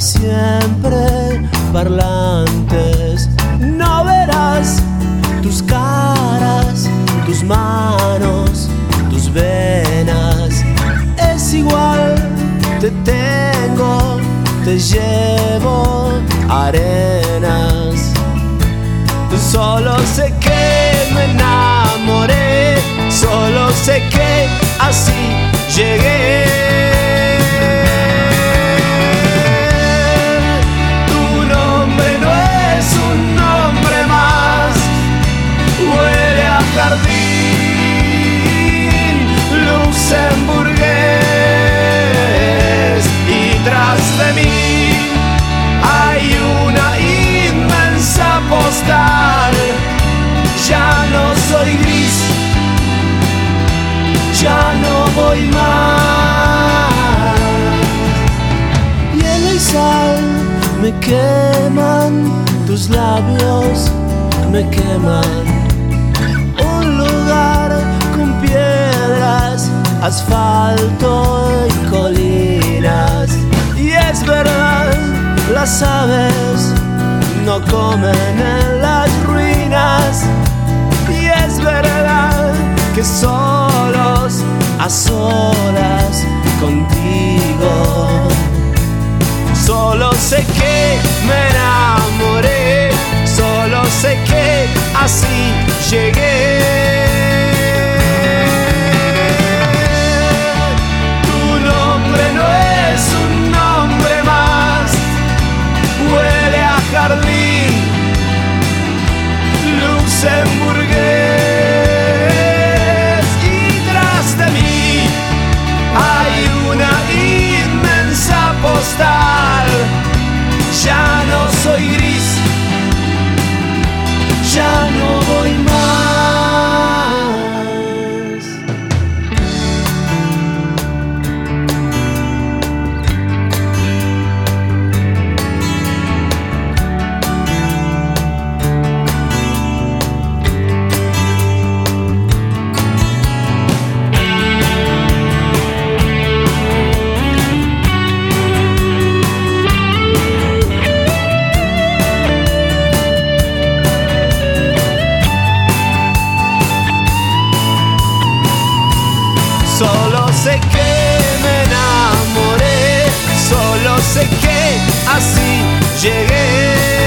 siempre parlantes. No verás tus caras, tus manos, tus venas. Es igual, te tengo, te llevo arenas. Solo sé que me enamoré, solo sé que así llegué. Ya no voy más. Hielo y sal me queman, tus labios me queman. Un lugar con piedras, asfalto y colinas. Y es verdad, las aves no comen en las ruinas. Y es verdad que solos, a solas, contigo. Solo sé que me enamoré, solo sé que así llegué. Tu nombre Solo sé que me enamoré, solo sé que así llegué.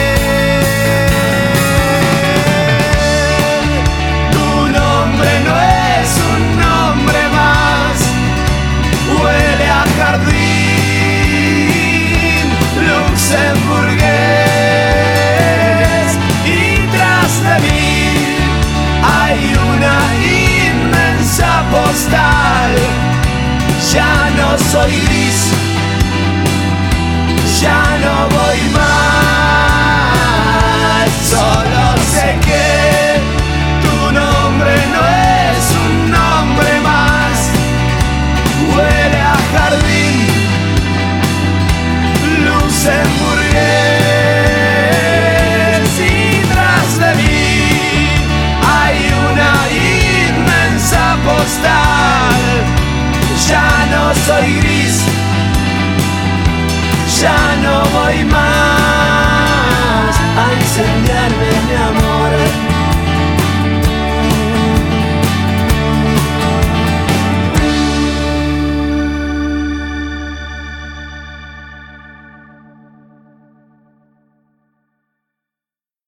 Ya no soy gris, ya no voy más